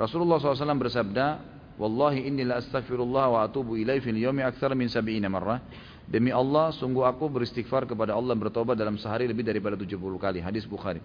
Rasulullah SAW bersabda, Wallahi inni la astaghfirullah wa atubu ilai fil yawmi akthar min sabi'ina marrah. Demi Allah, sungguh aku beristighfar kepada Allah bertobat dalam sehari lebih daripada 70 kali. Hadis Bukhari.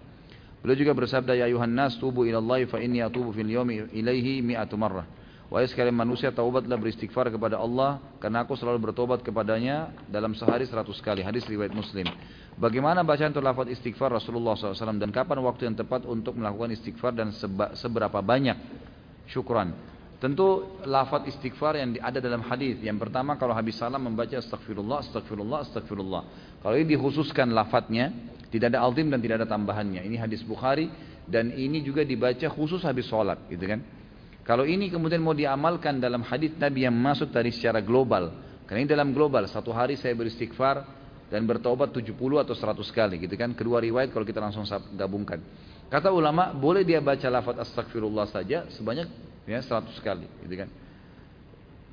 Beliau juga bersabda, Ya ayuhan nas tubu ilallahi fa inni atubu fil yawmi ilaihi mi'atu marrah. Wahai sekalian manusia, taubatlah beristighfar kepada Allah karena aku selalu bertobat kepadanya dalam sehari seratus kali. Hadis riwayat Muslim. Bagaimana bacaan untuk lafaz istighfar Rasulullah SAW dan kapan waktu yang tepat untuk melakukan istighfar dan seberapa banyak? Syukran. Tentu lafaz istighfar yang ada dalam hadis. Yang pertama kalau habis salam membaca astagfirullah, astagfirullah, astagfirullah. Kalau ini dikhususkan lafadznya, tidak ada altim dan tidak ada tambahannya. Ini hadis Bukhari dan ini juga dibaca khusus habis sholat, gitu kan? Kalau ini kemudian mau diamalkan dalam hadis Nabi yang masuk dari secara global. Karena ini dalam global, satu hari saya beristighfar dan bertobat 70 atau 100 kali gitu kan. Kedua riwayat kalau kita langsung gabungkan. Kata ulama, boleh dia baca lafaz astagfirullah saja sebanyak ya 100 kali gitu kan.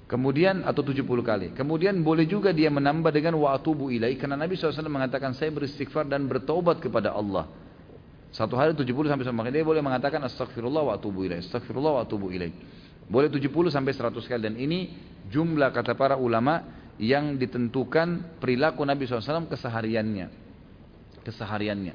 Kemudian atau 70 kali. Kemudian boleh juga dia menambah dengan wa atubu ilai karena Nabi SAW mengatakan saya beristighfar dan bertobat kepada Allah. Satu hari 70 sampai 100 kali. Dia boleh mengatakan astagfirullah wa atubu ilaih. Astagfirullah wa atubu ilaih. Boleh 70 sampai 100 kali. Dan ini jumlah kata para ulama yang ditentukan perilaku Nabi SAW kesehariannya. Kesehariannya.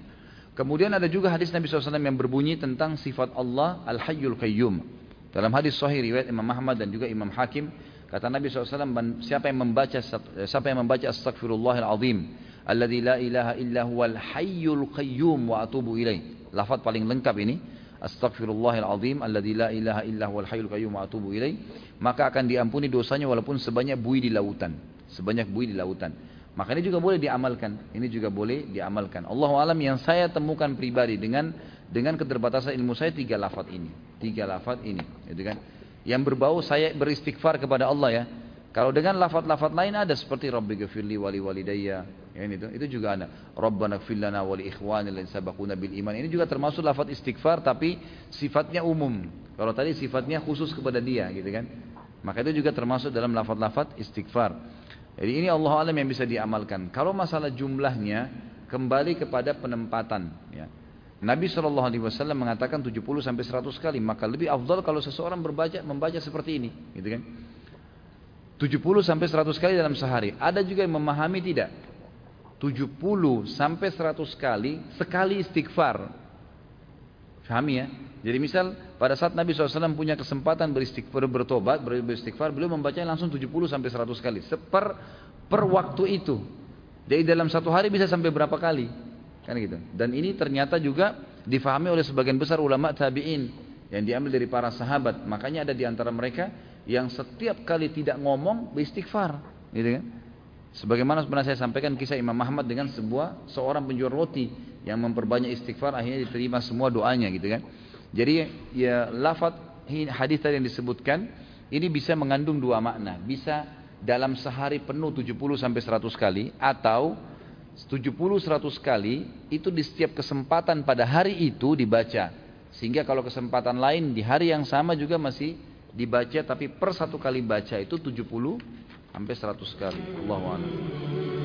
Kemudian ada juga hadis Nabi SAW yang berbunyi tentang sifat Allah Al-Hayyul Qayyum. Dalam hadis sahih riwayat Imam Ahmad dan juga Imam Hakim. Kata Nabi SAW, siapa yang membaca siapa yang membaca astagfirullahal azim alladzi la ilaha illa huwal hayyul qayyum wa atubu ilaih. Lafaz paling lengkap ini. Astaghfirullahal azim alladzi la ilaha illa huwal hayyul qayyum wa atubu ilaih. Maka akan diampuni dosanya walaupun sebanyak buih di lautan. Sebanyak buih di lautan. Maka ini juga boleh diamalkan. Ini juga boleh diamalkan. Allah alam yang saya temukan pribadi dengan dengan keterbatasan ilmu saya tiga lafaz ini. Tiga lafaz ini, gitu kan? Yang berbau saya beristighfar kepada Allah ya. Kalau dengan lafaz-lafaz lain ada seperti Rabbi ghafirli wali walidayya, ya ini itu, itu juga ada. Rabbana ighfir lana wa li ikhwanina alladziina sabaquna bil iman. Ini juga termasuk lafaz istighfar tapi sifatnya umum. Kalau tadi sifatnya khusus kepada dia gitu kan. Maka itu juga termasuk dalam lafaz-lafaz istighfar. Jadi ini Allah alam yang bisa diamalkan. Kalau masalah jumlahnya kembali kepada penempatan ya. Nabi SAW mengatakan 70 sampai 100 kali, maka lebih afdal kalau seseorang berbaca membaca seperti ini, gitu kan? 70 sampai 100 kali dalam sehari. Ada juga yang memahami tidak. 70 sampai 100 kali sekali istighfar. Pahami ya? Jadi misal pada saat Nabi SAW punya kesempatan beristighfar, bertobat, beristighfar, beliau membacanya langsung 70 sampai 100 kali. Per, per waktu itu. Jadi dalam satu hari bisa sampai berapa kali? Kan gitu. Dan ini ternyata juga difahami oleh sebagian besar ulama tabi'in yang diambil dari para sahabat. Makanya ada di antara mereka yang setiap kali tidak ngomong beristighfar, gitu kan? Sebagaimana pernah saya sampaikan kisah Imam Ahmad dengan sebuah seorang penjual roti yang memperbanyak istighfar akhirnya diterima semua doanya gitu kan. Jadi ya lafaz hadis tadi yang disebutkan ini bisa mengandung dua makna. Bisa dalam sehari penuh 70 sampai 100 kali atau 70 100 kali itu di setiap kesempatan pada hari itu dibaca. Sehingga kalau kesempatan lain di hari yang sama juga masih dibaca tapi per satu kali baca itu 70 sampai 100 kali. Allahu a'lam.